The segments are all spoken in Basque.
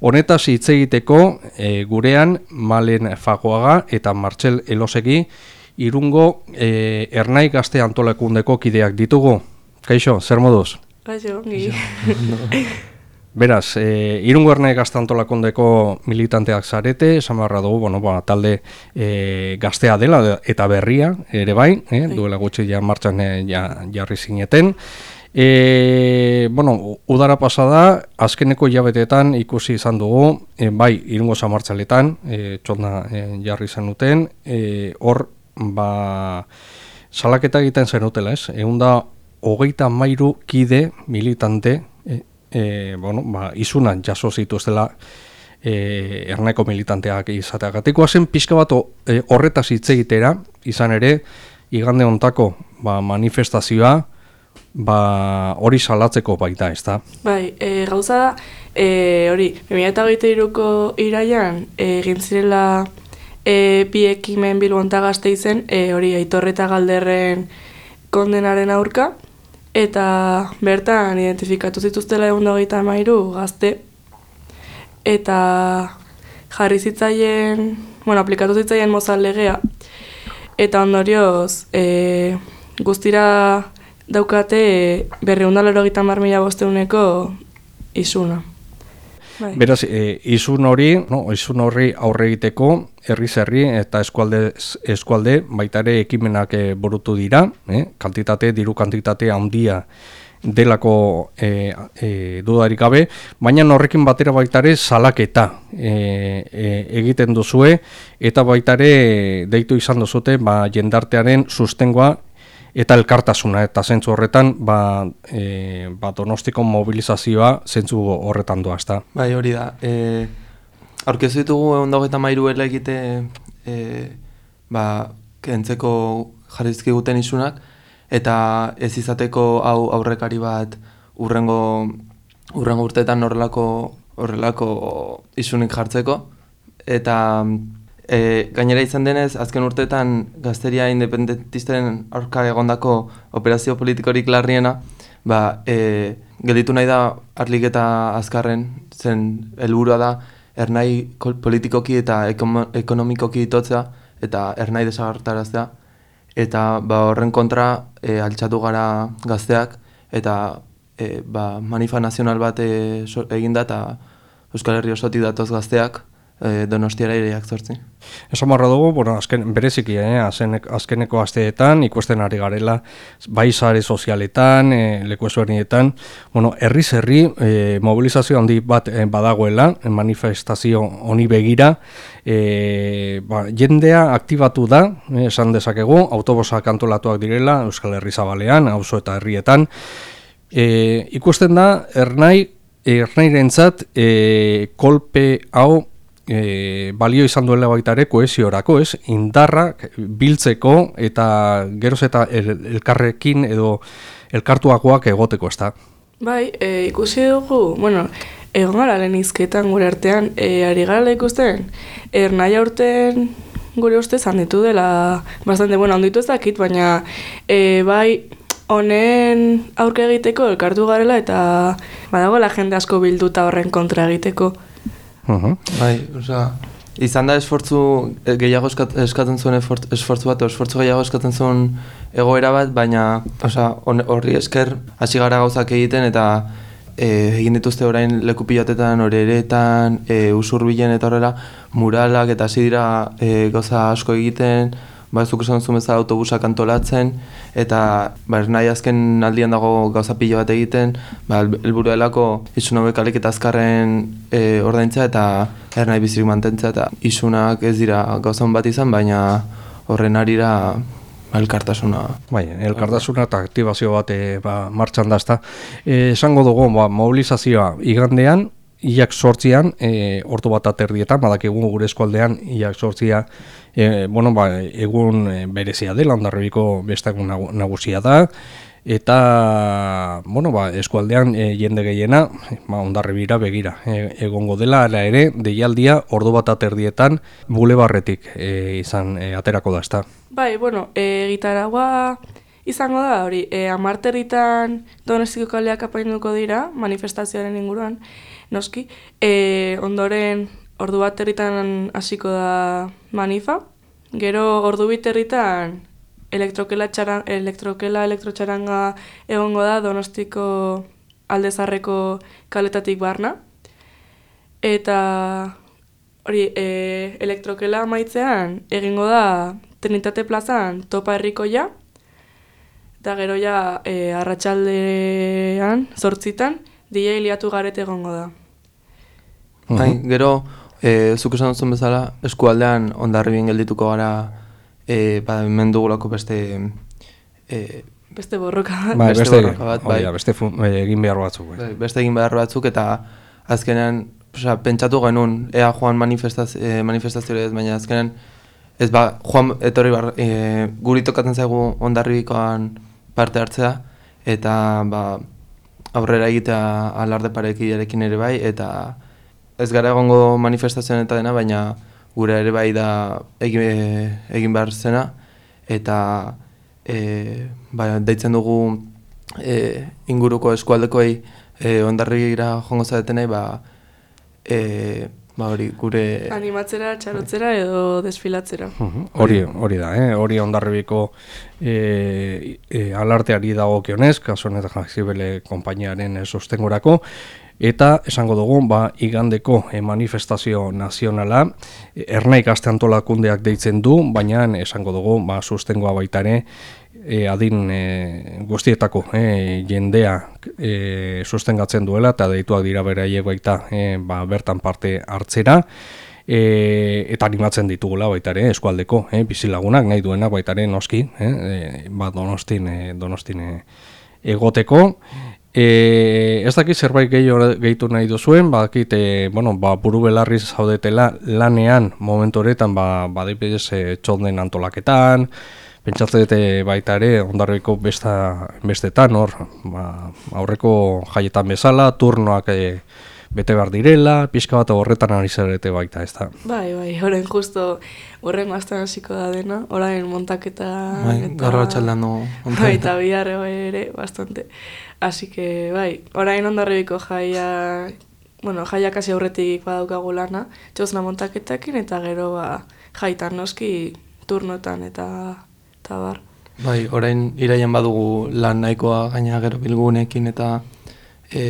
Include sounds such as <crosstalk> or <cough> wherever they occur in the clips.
Honetaz hitz egiteko e, gurean Malen Fagoaga eta Martxel Elosegi irungo e, ernai gazte antolakundeko kideak ditugu. Kaixo, zer moduz? Kaixo, ongi. <laughs> Beraz, e, irungo ernai gazte antolakundeko militanteak zarete, esan barra dugu, bueno, ba, talde e, gaztea dela eta berria ere bai, eh, duela gutxi ja martxan e, ja, jarri zineten. E, bueno, udara pasada, azkeneko jabetetan ikusi izan dugu, e, bai, irungo zamartzaletan, e, txonda e, jarri zenuten, e, hor, ba, salaketa egiten zenutela, ez? Egun da, hogeita mairu kide militante, e, e, bueno, ba, izunan jaso zituztela, e, erneko militanteak izateagatik. zen pixka bat e, horretaz hitz egitera, izan ere, igande ontako ba, manifestazioa, ba, hori salatzeko baita, ez da? Bai, e, gauza da, e, hori, 2008ko iraian, e, egin zirela e, bi ekimen bilbonta gazte izen, e, hori, aitorreta galderren kondenaren aurka, eta bertan identifikatu zituztela egun dagoita mairu gazte, eta jarri zitzaien, bueno, aplikatu zitzaien mozal legea, eta ondorioz, e, guztira daukate berreundalero gita marmila bosteuneko izuna. Bai. Beraz, e, izun hori, no, izun horri aurre egiteko, herri zerri eta eskualde, eskualde baita ere ekimenak e, burutu dira, eh? kantitate, diru kantitate handia delako e, e, dudarik gabe, baina horrekin batera baita ere salaketa e, e, egiten duzue, eta baita ere deitu izan duzute ba, jendartearen sustengoa eta elkartasuna eta zentzu horretan ba, e, ba donostiko mobilizazioa zentzu horretan doa, ezta? Bai, hori da. E, Aurkezu ditugu egon dago eta mairu egite e, ba, kentzeko jarrizki guten isunak eta ez izateko hau aurrekari bat urrengo, urrengo urteetan horrelako horrelako isunik jartzeko eta E, gainera izan denez, azken urteetan gazteria independentisten aurka egondako operazio politikorik larriena, ba, e, gelditu nahi da arlik azkarren zen helburua da ernai politikoki eta ekonomikoki itotzea eta ernai desagartaraztea. Eta ba, horren kontra e, altxatu gara gazteak eta e, ba, manifa nazional bat e, eginda eta Euskal Herri osotik datoz gazteak e, donostiara ireak zortzi. Esan marra dugu, bueno, azken, bereziki, eh, azkeneko asteetan, ikusten ari garela, bai zare sozialetan, e, leku esuernietan, bueno, herriz herri e, mobilizazio handi bat e, badagoela, manifestazio honi begira, e, ba, jendea aktibatu da, esan dezakegu, autobosak antolatuak direla, Euskal Herri Zabalean, auzo eta herrietan, e, ikusten da, ernai, ernairentzat e, kolpe hau e, balio izan duela baita ere koesiorako, ez? Indarra biltzeko eta geroz eta elkarrekin edo elkartuakoak egoteko, ez da? Bai, e, ikusi dugu, bueno, egon gara lehen izketan gure artean, e, ari gara ikusten, er nahi aurten gure uste zanditu dela, bastante, bueno, onditu ez dakit, baina e, bai, honen aurke egiteko elkartu garela eta badago la jende asko bilduta horren kontra egiteko. Uh Bai, osea, izan da esfortzu eh, gehiago eskatzen zuen esfortzu bat, esfortzu gehiago eskatzen zuen egoera bat, baina osea, horri esker hasi gara gauzak egiten eta e, egin dituzte orain leku pilotetan, horeretan, e, eh, usurbilen eta horrela, muralak eta hasi dira e, gauza asko egiten, ba, zuk esan zuen bezala autobusak antolatzen, eta ba, nahi azken aldian dago gauza pilo bat egiten, ba, elburu delako isun hauek alik eta azkarren e, ordaintza eta ernai bizirik mantentzea, eta isunak ez dira gauzan bat izan, baina horren arira ba, elkartasuna. Bai, elkartasuna eta aktibazio bat e, ba, martxan da, e, esango dugu, ba, mobilizazioa igandean, Iak sortzian, e, ordu bat aterdietan, badak egun gure eskualdean, iak sortzia, e, bueno, ba, egun e, berezia dela, ondarribiko egun nagusia da, eta, bueno, ba, eskualdean e, jende gehiena, ba, ondarribira begira, e, egongo dela, ala ere, deialdia, ordu bat aterdietan, bule barretik e, izan e, aterako da, ezta. Bai, bueno, e, gitaragua izango da, hori, e, amarterritan donestiko kaleak apainduko dira, manifestazioaren inguruan, noski. E, ondoren, ordu bat herritan hasiko da manifa, gero ordu bit herritan elektrokela, txaran, elektrokela elektrotxaranga egongo da donostiko aldezarreko kaletatik barna. Eta hori, e, elektrokela maitzean egingo da Trinitate plazan topa herrikoia, eta gero ja e, arratsaldean zortzitan, DJ liatu garete egongo da. Bai, gero, e, zuk esan duzun bezala, eskualdean ondarribien geldituko gara, e, ba, hemen dugulako beste... E, Beste borroka bat. Bai, Beste beste, borroka bat, bai, bai. beste fu- bai, egin behar batzuk. Bai. bai, beste egin behar batzuk, eta azkenean, osea, pentsatu genuen, ea joan manifestaz, e, manifestazioa ez, baina azkenean, ez ba, joan etorri bar, e, guri tokatzen zaigu ondarribikoan parte hartzea, eta ba, aurrera egitea alarde parekidearekin ere bai, eta ez gara egongo manifestazioan eta dena, baina gure ere bai da egin, e, egin behar zena, eta e, ba, deitzen dugu e, inguruko eskualdekoei e, ondarrigira jongo zaretenei, ba, e, ba hori gure... Animatzera, txarotzera edo desfilatzera. Mhm, Hori, hori da, eh? hori ondarribiko e, e, alarteari dagokionez, kasu honetan jaxibele konpainiaren e, sostengorako, eta esango dugu, ba, igandeko e, manifestazio nazionala, ernaik aste antolakundeak deitzen du, baina esango dugu, ba, sustengoa baita ere, e, adin e, guztietako e, jendea e, sustengatzen duela, eta deituak dira beraiek baita e, ba, bertan parte hartzera, e, eta animatzen ditugula baita ere eskualdeko e, bizilagunak nahi duenak baita ere noski e, e, ba, donostin, e, donostin e, egoteko. E, ez dakit zerbait gehiago gehitu nahi duzuen badakit e, bueno, ba, buru belarriz zaudetela lanean momentu horretan ba, ba e, txonden antolaketan Pentsatzen dute baita ere, ondarriko besta, bestetan, hor, ba, aurreko jaietan bezala, turnoak e, bete behar direla, pixka bat horretan ari zarete baita, ez da. Bai, bai, orain justo horren azten hasiko da dena, orain montaketa Bai, eta... gaur arratsaldean dugu. Bai, eta bihar ere, bastante. Así que, bai, orain ondarribiko jaia, bueno, jaia kasi aurretik badaukagu lana, txosna montaketakin, eta gero, ba, jaitan noski turnotan eta, eta bar. Bai, orain iraian badugu lan nahikoa gaina gero bilgunekin eta e,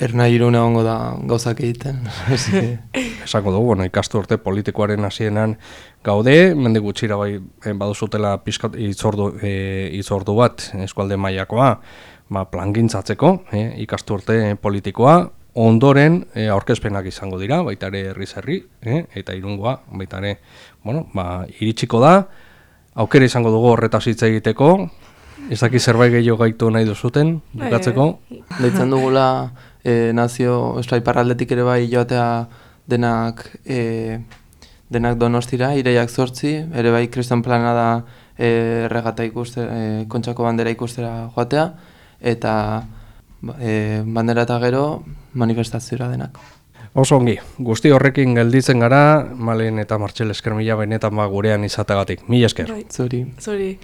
erna irune egongo da gauzak egiten. <laughs> Así que, Esango dugu, bueno, ikastu urte politikoaren hasieran gaude, mende gutxira bai eh, baduzutela pizkat itzordu, e, itzordu bat eskualde mailakoa, ba, plangintzatzeko, e, ikastu urte politikoa, ondoren e, aurkezpenak izango dira, baita ere herri, e, eta irungoa, baita ere, bueno, ba, iritsiko da, aukera izango dugu horretaz hitz egiteko, ez daki zerbait gehiago gaitu nahi duzuten, bukatzeko. deitzen dugula e, nazio estraiparraldetik ere bai joatea denak e, denak donostira, ireiak zortzi, ere bai kriston plana da e, regata ikuste, e, kontxako bandera ikustera joatea, eta e, bandera eta gero manifestaziora denak. Oso ongi, guzti horrekin gelditzen gara, Malen eta Martxel Eskermila benetan ba gurean izategatik. Mila esker. Bai, Zuri. zori.